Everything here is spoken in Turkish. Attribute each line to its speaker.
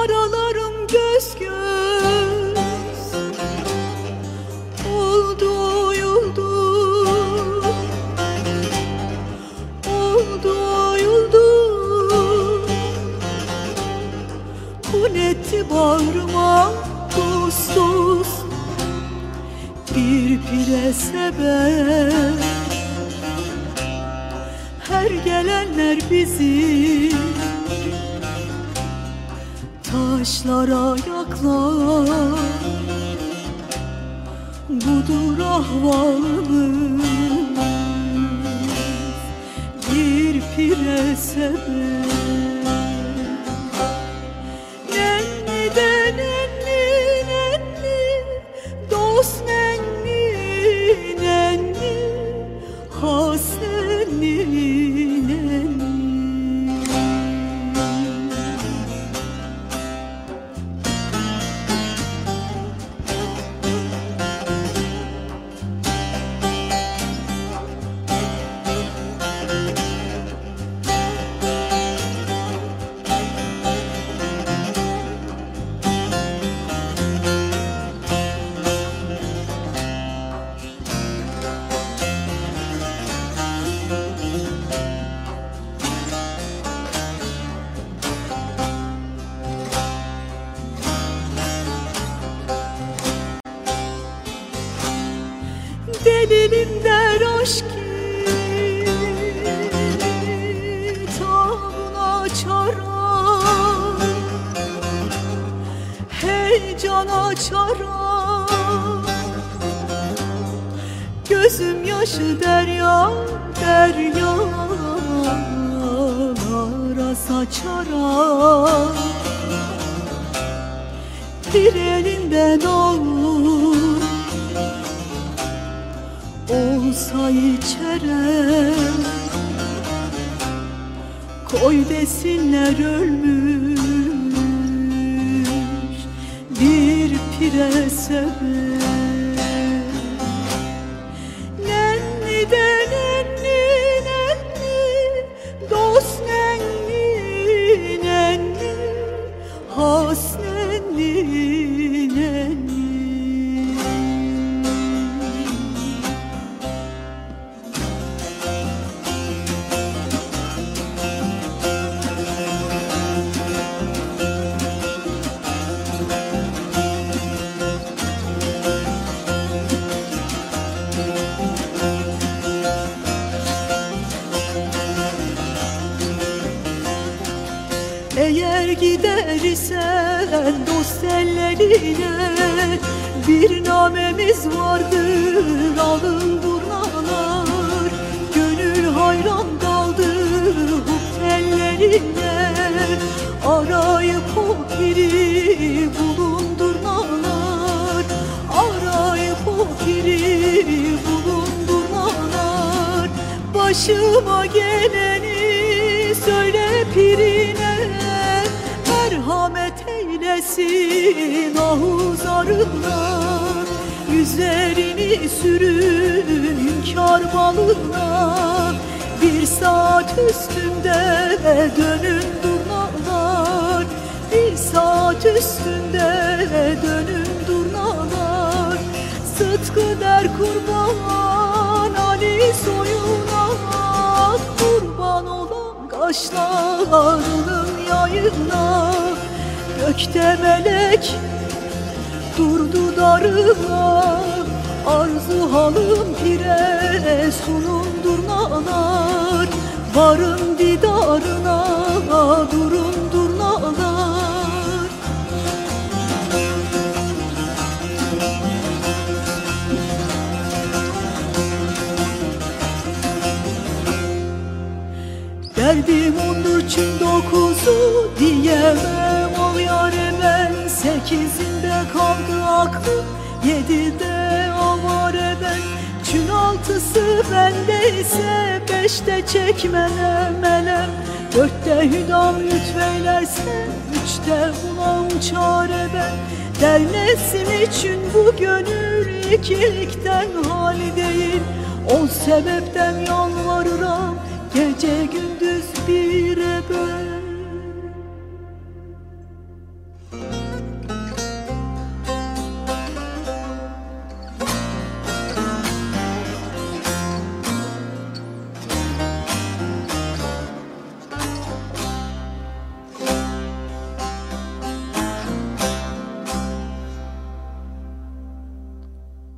Speaker 1: yaralarım göz göz. Oldu oyuldu Oldu oyuldu Kun etti bağrıma dost dost Bir pire sebep. Her gelenler bizim. Taşlara yaklar. Budur ahvalımız Bir pire sebep der aşk kitabına çara Heyecan açara Gözüm yaşı derya deryalara saçara Bir elinden olur olsa içerem Koy desinler ölmüş. Bir pire sebep Eğer gidersen dost ellerine Bir namemiz vardır alın burnalar Gönül hayran kaldı hub tellerine Arayıp o piri bulundurnalar Arayıp o piri bulundurnalar Başıma geleni eylesin ahuzarına Yüzlerini sürün hünkâr balına Bir saat üstünde dönün durnalar Bir saat üstünde dönün durnalar. Sıtkı der kurban Ali soyuna Kurban olan kaşlarının yayına Gökte melek durdu darına Arzu halım pire sunun durnalar Varın didarına durun durnalar Derdim ondur çün dokuzu diyemem yâre ben Sekizinde kaldı aklım yedide avare ben Çün altısı bendeyse beşte çekmenem elem Dörtte hüdam lütfeylerse üçte bulam çare ben Dernesim için bu gönül ikilikten hali değil. O sebepten yalvarırım gece gündüz bir ben